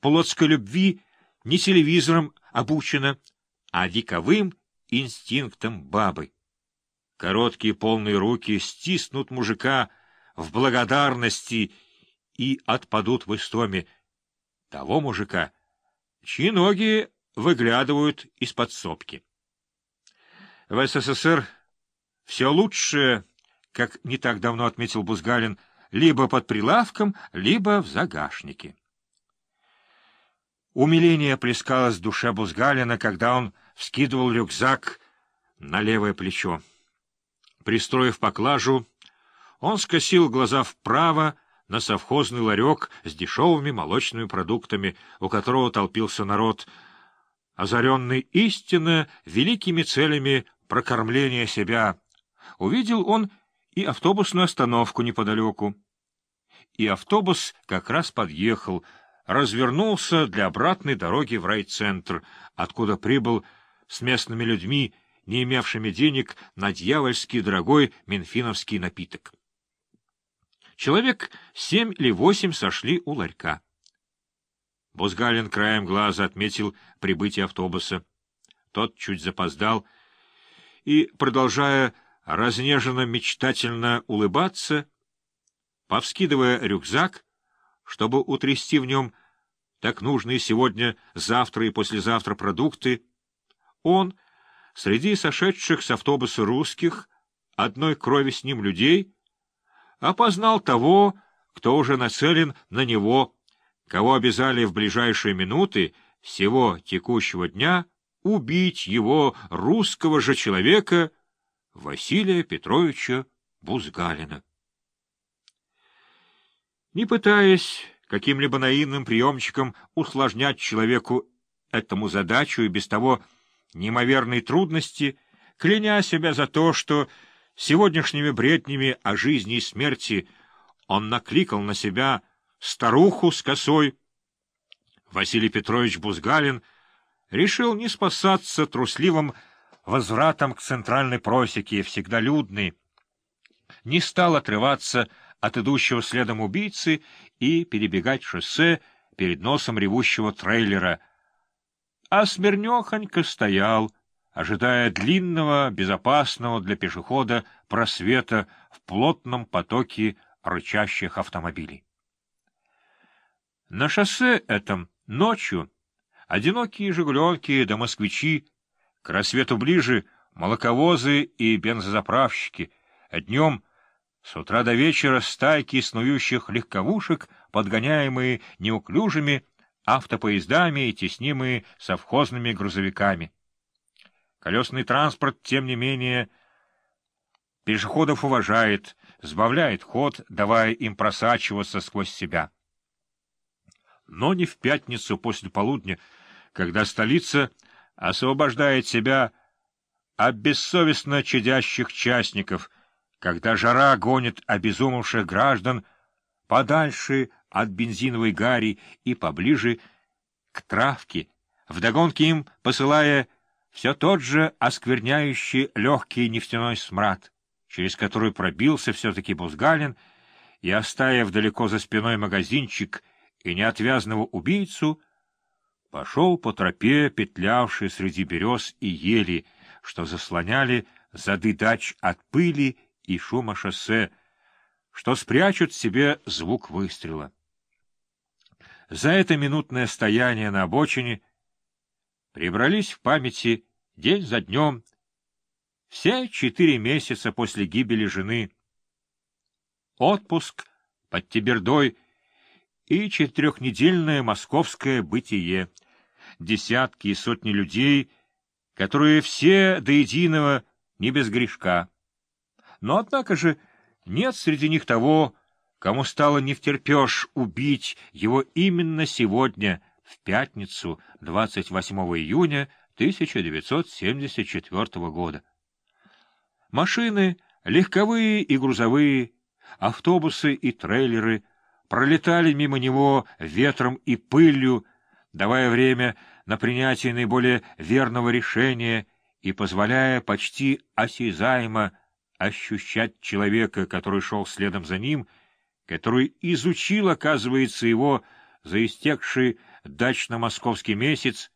плотской любви не телевизором обучена, а вековым инстинктом бабы. Короткие полные руки стиснут мужика в благодарности и отпадут в истоме того мужика, чьи ноги выглядывают из-под сопки. В СССР все лучше, как не так давно отметил Бузгалин, либо под прилавком, либо в загашнике. Умиление плескалось в душе Бузгалина, когда он вскидывал рюкзак на левое плечо. Пристроив поклажу, он скосил глаза вправо на совхозный ларек с дешевыми молочными продуктами, у которого толпился народ, озаренный истинно великими целями прокормления себя. Увидел он и автобусную остановку неподалеку. И автобус как раз подъехал, развернулся для обратной дороги в райцентр, откуда прибыл с местными людьми, не имевшими денег на дьявольский дорогой менфиновский напиток. Человек семь или восемь сошли у ларька. Бузгалин краем глаза отметил прибытие автобуса. Тот чуть запоздал и, продолжая разнеженно-мечтательно улыбаться, повскидывая рюкзак, чтобы утрясти в нем так нужные сегодня, завтра и послезавтра продукты, он, среди сошедших с автобуса русских, одной крови с ним людей, опознал того, кто уже нацелен на него, кого обязали в ближайшие минуты всего текущего дня убить его, русского же человека, Василия Петровича Бузгалина. Не пытаясь каким-либо наивным приемчиком усложнять человеку этому задачу и без того неимоверной трудности, кляня себя за то, что сегодняшними бреднями о жизни и смерти он накликал на себя старуху с косой, Василий Петрович Бузгалин решил не спасаться трусливым возвратом к центральной просеке, всегда людной, не стал отрываться от идущего следом убийцы и перебегать шоссе перед носом ревущего трейлера, а смирнехонько стоял, ожидая длинного, безопасного для пешехода просвета в плотном потоке рычащих автомобилей. На шоссе этом ночью одинокие «Жигуленки» да «Москвичи», к рассвету ближе молоковозы и бензозаправщики, днем с утра до вечера стайки снующих легковушек, подгоняемые неуклюжими автопоездами и теснимые совхозными грузовиками. Колесный транспорт, тем не менее, пешеходов уважает, сбавляет ход, давая им просачиваться сквозь себя. Но не в пятницу после полудня, когда столица освобождает себя от бессовестно чадящих частников — когда жара гонит обезумевших граждан подальше от бензиновой гари и поближе к травке, вдогонке им посылая все тот же оскверняющий легкий нефтяной смрад, через который пробился все-таки Бузгалин, и, оставив далеко за спиной магазинчик и неотвязного убийцу, пошел по тропе, петлявшей среди берез и ели, что заслоняли зады дач от пыли и шума шоссе, что спрячут себе звук выстрела. За это минутное стояние на обочине прибрались в памяти день за днем все четыре месяца после гибели жены, отпуск под Тибердой и четырехнедельное московское бытие, десятки и сотни людей, которые все до единого не без грешка. Но, однако же, нет среди них того, кому стало не втерпешь убить его именно сегодня, в пятницу, 28 июня 1974 года. Машины, легковые и грузовые, автобусы и трейлеры пролетали мимо него ветром и пылью, давая время на принятие наиболее верного решения и позволяя почти осязаемо ощущать человека, который шел следом за ним, который изучил, оказывается, его за истекший дачно-московский месяц